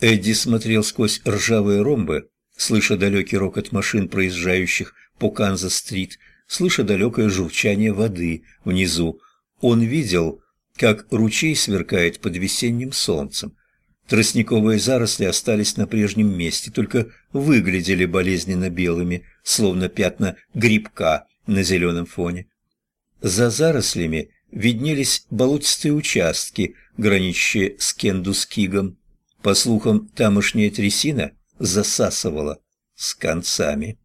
Эдди смотрел сквозь ржавые ромбы, слыша далекий рокот машин, проезжающих по Канзас-стрит, слыша далекое журчание воды внизу. Он видел, как ручей сверкает под весенним солнцем. Тростниковые заросли остались на прежнем месте, только выглядели болезненно белыми, словно пятна грибка на зеленом фоне. За зарослями виднелись болотистые участки, граничащие с Кендускигом. По слухам, тамошняя трясина засасывала с концами.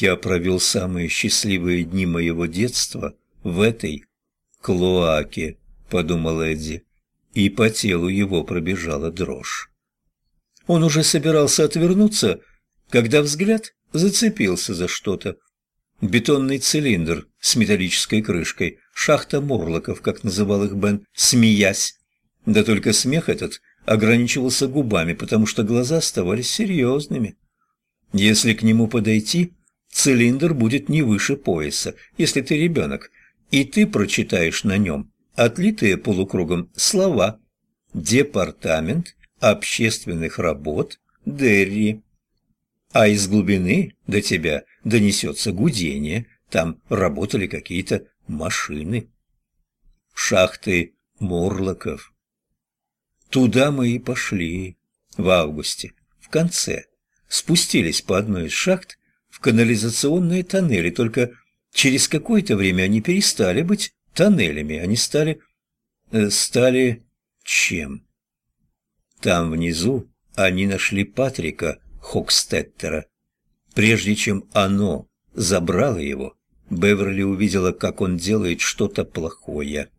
Я провел самые счастливые дни моего детства в этой клоаке, подумал Эдди, и по телу его пробежала дрожь. Он уже собирался отвернуться, когда взгляд зацепился за что-то. Бетонный цилиндр с металлической крышкой, шахта Морлоков, как называл их Бен, смеясь. Да только смех этот ограничивался губами, потому что глаза оставались серьезными. Если к нему подойти, цилиндр будет не выше пояса, если ты ребенок, и ты прочитаешь на нем отлитые полукругом слова «Департамент общественных работ Дерри». А из глубины до тебя донесется гудение, там работали какие-то машины. Шахты Морлоков. Туда мы и пошли в августе, в конце. Спустились по одной из шахт в канализационные тоннели, только через какое-то время они перестали быть тоннелями, они стали... Э, стали... чем? Там внизу они нашли Патрика Хокстеттера, Прежде чем оно забрало его, Беверли увидела, как он делает что-то плохое.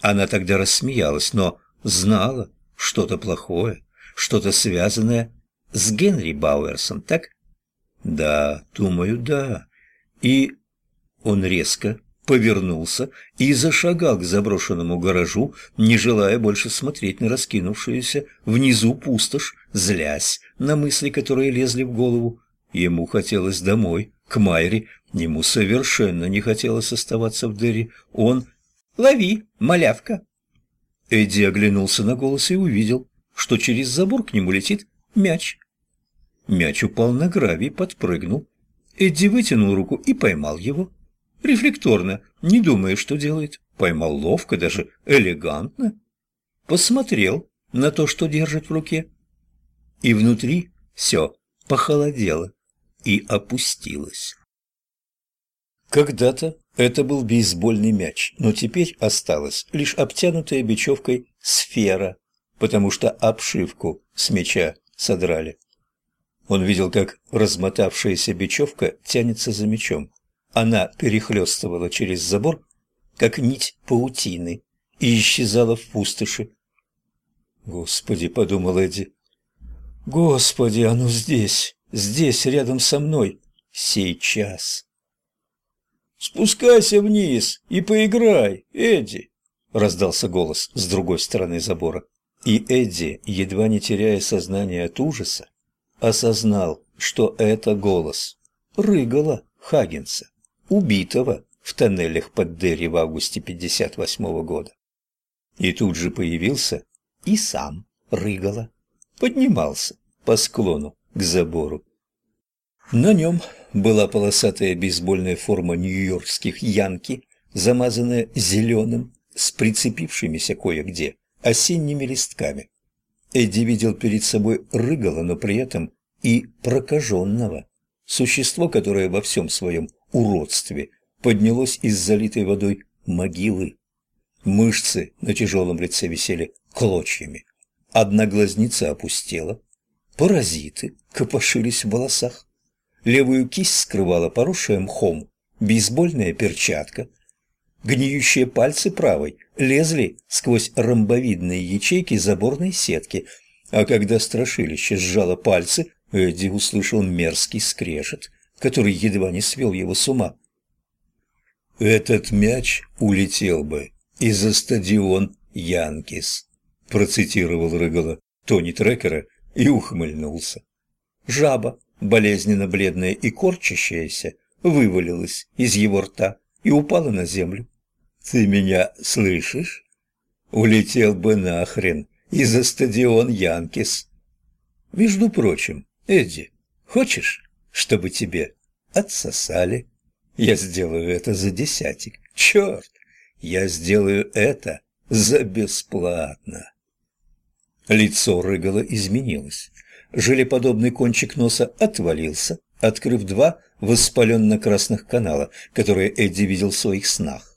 Она тогда рассмеялась, но знала что-то плохое, что-то связанное с Генри Бауэрсом, так? Да, думаю, да. И он резко повернулся и зашагал к заброшенному гаражу, не желая больше смотреть на раскинувшуюся внизу пустошь, злясь на мысли, которые лезли в голову. Ему хотелось домой, к Майре. Ему совершенно не хотелось оставаться в Дерри. Он... «Лови, малявка!» Эдди оглянулся на голос и увидел, что через забор к нему летит мяч. Мяч упал на гравий, подпрыгнул. Эдди вытянул руку и поймал его. Рефлекторно, не думая, что делает. Поймал ловко, даже элегантно. Посмотрел на то, что держит в руке. И внутри все похолодело и опустилась. Когда-то это был бейсбольный мяч, но теперь осталась лишь обтянутая бечевкой сфера, потому что обшивку с мяча содрали. Он видел, как размотавшаяся бечевка тянется за мячом. Она перехлестывала через забор, как нить паутины, и исчезала в пустоши. «Господи!» — подумал Эдди. «Господи, оно здесь!» здесь, рядом со мной, сейчас. «Спускайся вниз и поиграй, Эдди!» — раздался голос с другой стороны забора. И Эдди, едва не теряя сознание от ужаса, осознал, что это голос Рыгала Хагенса, убитого в тоннелях под Дерри в августе 58 -го года. И тут же появился и сам Рыгала, поднимался по склону к забору. На нем была полосатая бейсбольная форма нью-йоркских янки, замазанная зеленым, с прицепившимися кое-где осенними листками. Эдди видел перед собой рыгало, но при этом и прокаженного. Существо, которое во всем своем уродстве поднялось из залитой водой могилы. Мышцы на тяжелом лице висели клочьями. Одна глазница опустела, Паразиты копошились в волосах. Левую кисть скрывала поросшая мхом бейсбольная перчатка. Гниющие пальцы правой лезли сквозь ромбовидные ячейки заборной сетки, а когда страшилище сжало пальцы, Эдди услышал мерзкий скрежет, который едва не свел его с ума. «Этот мяч улетел бы и за стадион Янкис», процитировал Рыгала Тони Трекера и ухмыльнулся. Жаба, болезненно бледная и корчащаяся, вывалилась из его рта и упала на землю. «Ты меня слышишь? Улетел бы нахрен и за стадион Янкис. Между прочим, Эдди, хочешь, чтобы тебе отсосали? Я сделаю это за десятик. Черт, я сделаю это за бесплатно. Лицо Рыгала изменилось. Желеподобный кончик носа отвалился, открыв два воспаленно-красных канала, которые Эдди видел в своих снах.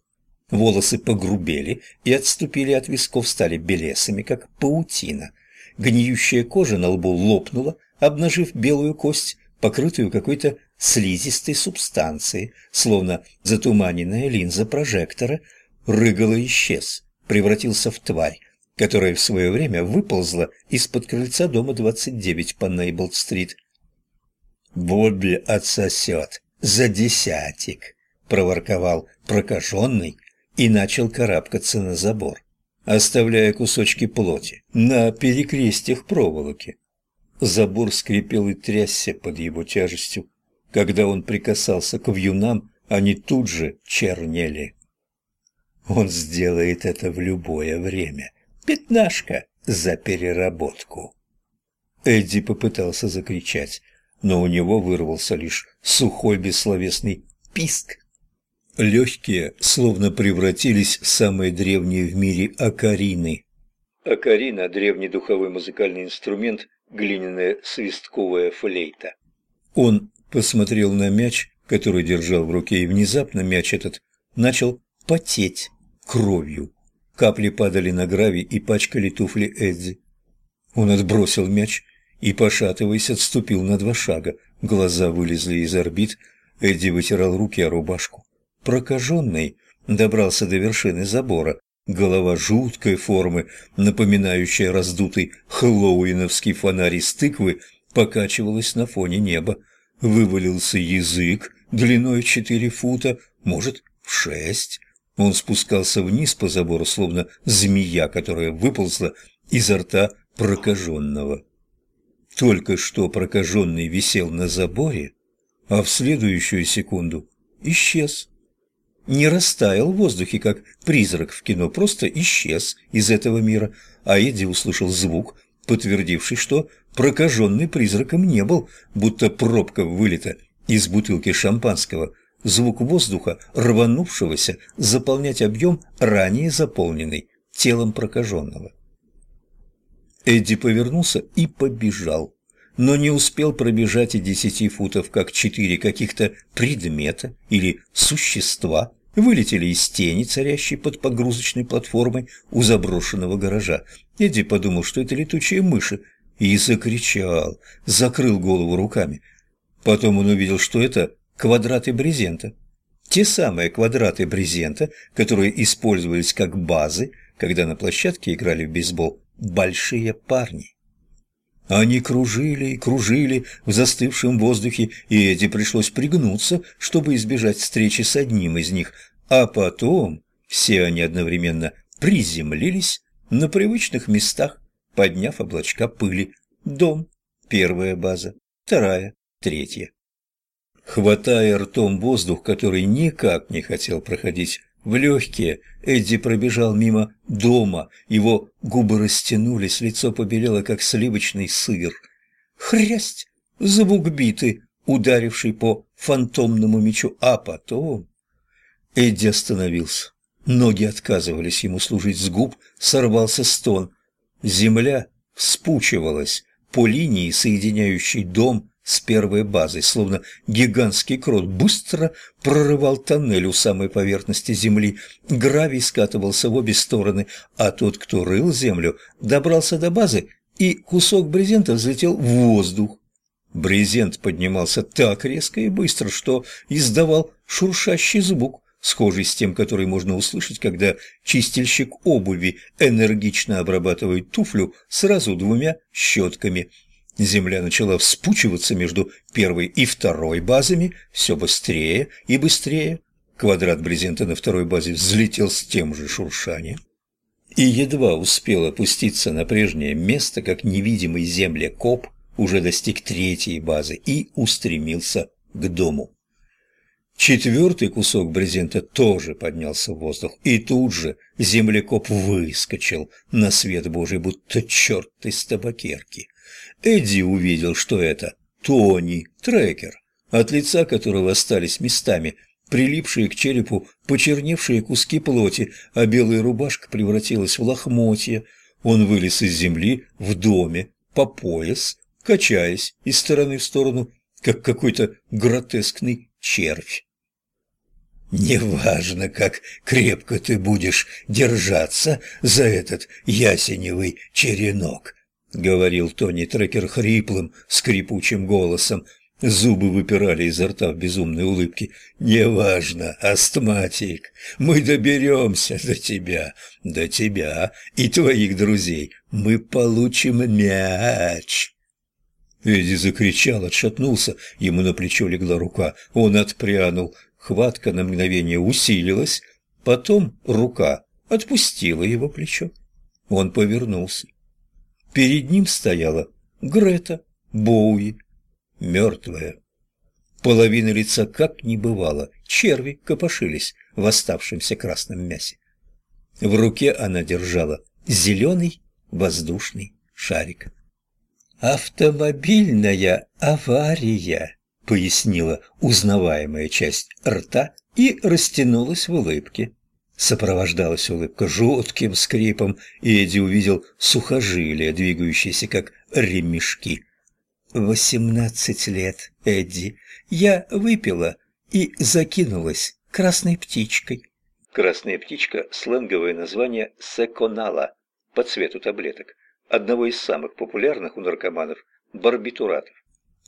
Волосы погрубели и отступили от висков, стали белесами, как паутина. Гниющая кожа на лбу лопнула, обнажив белую кость, покрытую какой-то слизистой субстанцией, словно затуманенная линза прожектора. Рыгало исчез, превратился в тварь, которая в свое время выползла из-под крыльца дома 29 по Нейблд-стрит. «Бобби отсосет за десятик», — проворковал прокаженный и начал карабкаться на забор, оставляя кусочки плоти на перекрестьях проволоки. Забор скрипел и трясся под его тяжестью. Когда он прикасался к вьюнам, они тут же чернели. Он сделает это в любое время. Пятнашка за переработку. Эдди попытался закричать, но у него вырвался лишь сухой бессловесный писк. Легкие словно превратились в самые древние в мире акарины. Акарина – древний духовой музыкальный инструмент, глиняная свистковая флейта. Он посмотрел на мяч, который держал в руке, и внезапно мяч этот начал потеть кровью. Капли падали на гравий и пачкали туфли Эдди. Он отбросил мяч и, пошатываясь, отступил на два шага. Глаза вылезли из орбит, Эдди вытирал руки о рубашку. Прокаженный добрался до вершины забора. Голова жуткой формы, напоминающая раздутый хэллоуиновский фонарь из тыквы, покачивалась на фоне неба. Вывалился язык длиной четыре фута, может, в шесть. Он спускался вниз по забору, словно змея, которая выползла изо рта прокаженного. Только что прокаженный висел на заборе, а в следующую секунду исчез. Не растаял в воздухе, как призрак в кино, просто исчез из этого мира, а Эдди услышал звук, подтвердивший, что прокаженный призраком не был, будто пробка вылета из бутылки шампанского – звук воздуха, рванувшегося заполнять объем, ранее заполненный телом прокаженного. Эдди повернулся и побежал, но не успел пробежать и десяти футов, как четыре каких-то предмета или существа вылетели из тени, царящей под погрузочной платформой у заброшенного гаража. Эдди подумал, что это летучие мыши, и закричал, закрыл голову руками. Потом он увидел, что это квадраты брезента. Те самые квадраты брезента, которые использовались как базы, когда на площадке играли в бейсбол большие парни. Они кружили и кружили в застывшем воздухе, и Эдди пришлось пригнуться, чтобы избежать встречи с одним из них, а потом все они одновременно приземлились на привычных местах, подняв облачка пыли. Дом, первая база, вторая, третья. Хватая ртом воздух, который никак не хотел проходить в легкие, Эдди пробежал мимо дома, его губы растянулись, лицо побелело, как сливочный сыр. Хрясть! Звук биты, ударивший по фантомному мечу, а потом... Эдди остановился. Ноги отказывались ему служить с губ, сорвался стон. Земля вспучивалась по линии, соединяющей дом с первой базой, словно гигантский крот, быстро прорывал тоннель у самой поверхности земли. Гравий скатывался в обе стороны, а тот, кто рыл землю, добрался до базы, и кусок брезента взлетел в воздух. Брезент поднимался так резко и быстро, что издавал шуршащий звук, схожий с тем, который можно услышать, когда чистильщик обуви энергично обрабатывает туфлю сразу двумя щетками – Земля начала вспучиваться между первой и второй базами все быстрее и быстрее. Квадрат брезента на второй базе взлетел с тем же шуршанием и едва успел опуститься на прежнее место, как невидимый землекоп уже достиг третьей базы и устремился к дому. Четвертый кусок брезента тоже поднялся в воздух, и тут же землекоп выскочил на свет Божий, будто черт из табакерки. Эдди увидел, что это Тони Трекер, от лица которого остались местами прилипшие к черепу почерневшие куски плоти, а белая рубашка превратилась в лохмотья. Он вылез из земли в доме по пояс, качаясь из стороны в сторону, как какой-то гротескный червь. «Неважно, как крепко ты будешь держаться за этот ясеневый черенок», — говорил Тони Трекер хриплым, скрипучим голосом. Зубы выпирали изо рта в безумной улыбке. «Неважно, астматик, мы доберемся до тебя, до тебя и твоих друзей. Мы получим мяч!» Эдди закричал, отшатнулся, ему на плечо легла рука. Он отпрянул, хватка на мгновение усилилась, потом рука отпустила его плечо. Он повернулся. Перед ним стояла Грета Боуи, мертвая. Половина лица как не бывало, черви копошились в оставшемся красном мясе. В руке она держала зеленый воздушный шарик. «Автомобильная авария», — пояснила узнаваемая часть рта и растянулась в улыбке. Сопровождалась улыбка жутким скрипом, и Эдди увидел сухожилия, двигающиеся как ремешки. «Восемнадцать лет, Эдди. Я выпила и закинулась красной птичкой». Красная птичка – сленговое название секонала по цвету таблеток одного из самых популярных у наркоманов барбитуратов.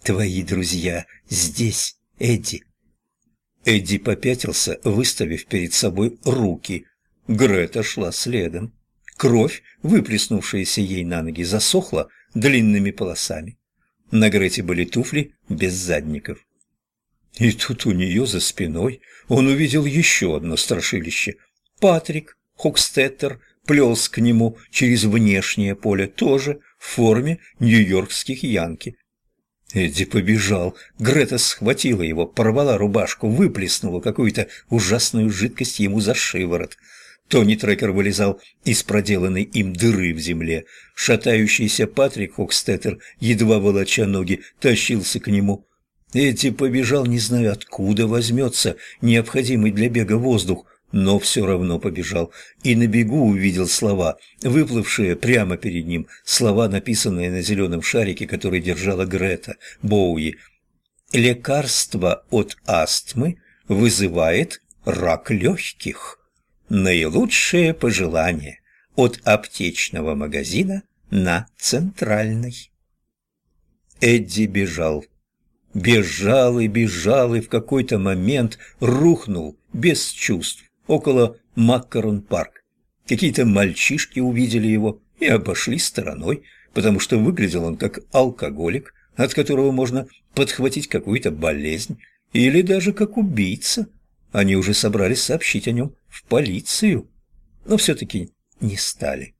«Твои друзья здесь, Эдди!» Эдди попятился, выставив перед собой руки. Грета шла следом. Кровь, выплеснувшаяся ей на ноги, засохла длинными полосами. На Грете были туфли без задников. И тут у нее за спиной он увидел еще одно страшилище. Патрик Хокстеттер плелся к нему через внешнее поле, тоже в форме нью-йоркских янки. Эдди побежал. Грета схватила его, порвала рубашку, выплеснула какую-то ужасную жидкость ему за шиворот. Тони Трекер вылезал из проделанной им дыры в земле. Шатающийся Патрик Хокстеттер, едва волоча ноги, тащился к нему. Эдди побежал, не зная, откуда возьмется необходимый для бега воздух но все равно побежал и на бегу увидел слова, выплывшие прямо перед ним, слова, написанные на зеленом шарике, который держала Грета Боуи. «Лекарство от астмы вызывает рак легких. Наилучшее пожелание от аптечного магазина на Центральной». Эдди бежал. Бежал и бежал, и в какой-то момент рухнул без чувств около Маккарон-парк. Какие-то мальчишки увидели его и обошли стороной, потому что выглядел он как алкоголик, от которого можно подхватить какую-то болезнь, или даже как убийца. Они уже собрались сообщить о нем в полицию, но все-таки не стали.